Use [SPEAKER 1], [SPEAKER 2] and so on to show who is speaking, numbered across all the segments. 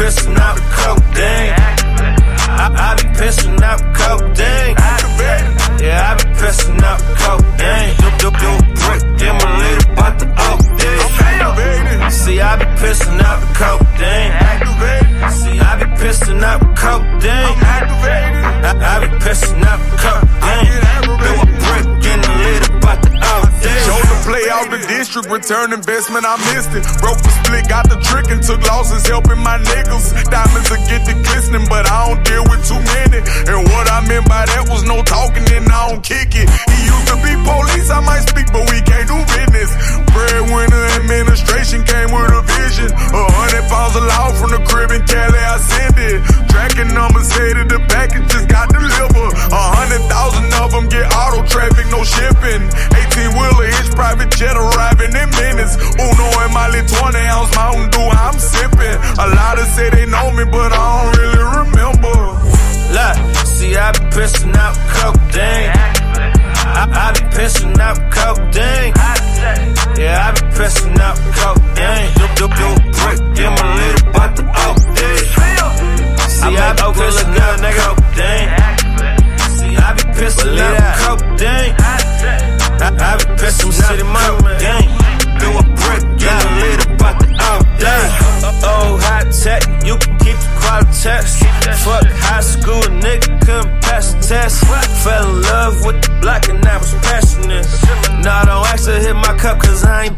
[SPEAKER 1] pissing out codeine. I, I be pissing out codeine. Yeah, I be pissing out codeine. Do, do, do, brick, lady about the OD. See, I be pissing out codeine. See, I be pissing out codeine. I, I be pissing out
[SPEAKER 2] return investment, I missed it. Broke the split, got the trick and took losses, helping my niggas. Diamonds will get the glistening, but I don't deal with too many. And what I meant by that was no talking and I don't kick it. He used to be police, I might speak, but we can't do business. Breadwinner administration came with a vision. A hundred pounds law from the crib in Cali, I send it. Tracking numbers headed, the package just got delivered. A hundred thousand of them get auto traffic, no shipping. 18 wheeler, hitch private jet arriving in 20 ounce Mountain Dew,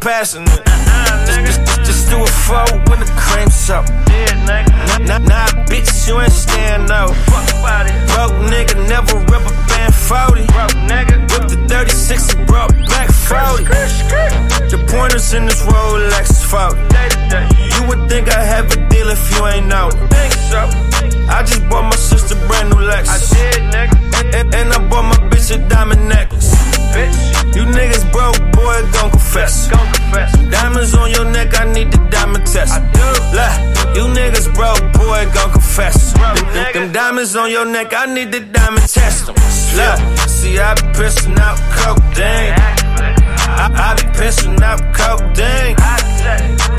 [SPEAKER 1] ain't passing. Just, just, just do a four when the cream soap. Nah, nah, bitch, you ain't stand out. Broke nigga never rubber band 40. Whipped the 36 and brought back 40. The pointers in this Rolex is 40. You would think I have a deal if you ain't know. Think so. I just diamond. I do. Look, you niggas broke, boy, gon' confess. Them, them, them diamonds on your neck, I need the diamond test. Them. Look, see, I be pissing out codeine. I, I be pissing out codeine.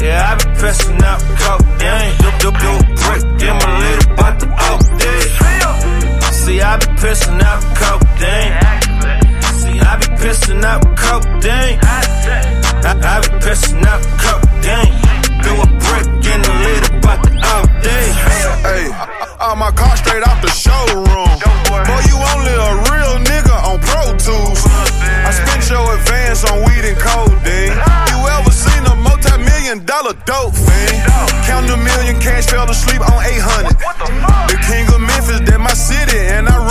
[SPEAKER 1] Yeah, I be pissing out codeine. Do, do, do, brick, get my little about the OD. See, I be pissing out codeine. See, I be pissing out codeine. I, I be pissing out codeine.
[SPEAKER 2] Showroom. Boy, you only a real nigga on Pro Tools. I spent your advance on weed and codeine. You ever seen a multi-million dollar dope fiend? Count a million cash, fell asleep on 800. The king of Memphis, that my city, and I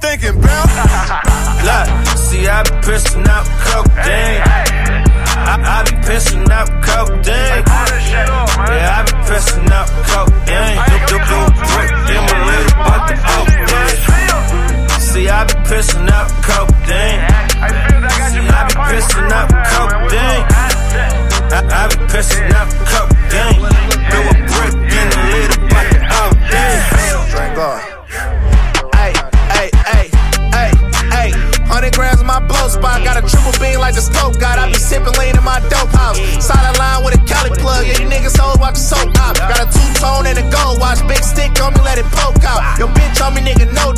[SPEAKER 2] thinking, bout?
[SPEAKER 1] Look, see, I be pissing out codeine. I, I be pissing out codeine. Yeah, I be pissing out codeine. The
[SPEAKER 3] scope got. I be sipping lean in my dope house. Solid line with a Cali plug. Yeah, you niggas hoes watch the soap out. Got a two tone and a gold watch. Big stick on me, let it poke out. Your bitch on me, nigga, no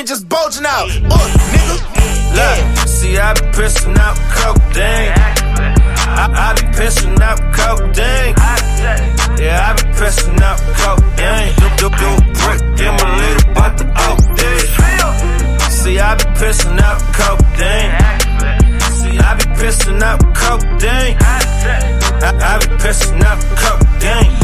[SPEAKER 3] diamond just bulging out. Uh, nigga. Look, see, I be pissing out cocaine. I, I be pissing out cocaine. Yeah, I be pissing out cocaine. Do, do, do, brick in my little butt the out there. See, I be pissing out
[SPEAKER 1] cocaine. See, I be pissing out cocaine. I, I be pissing out cocaine.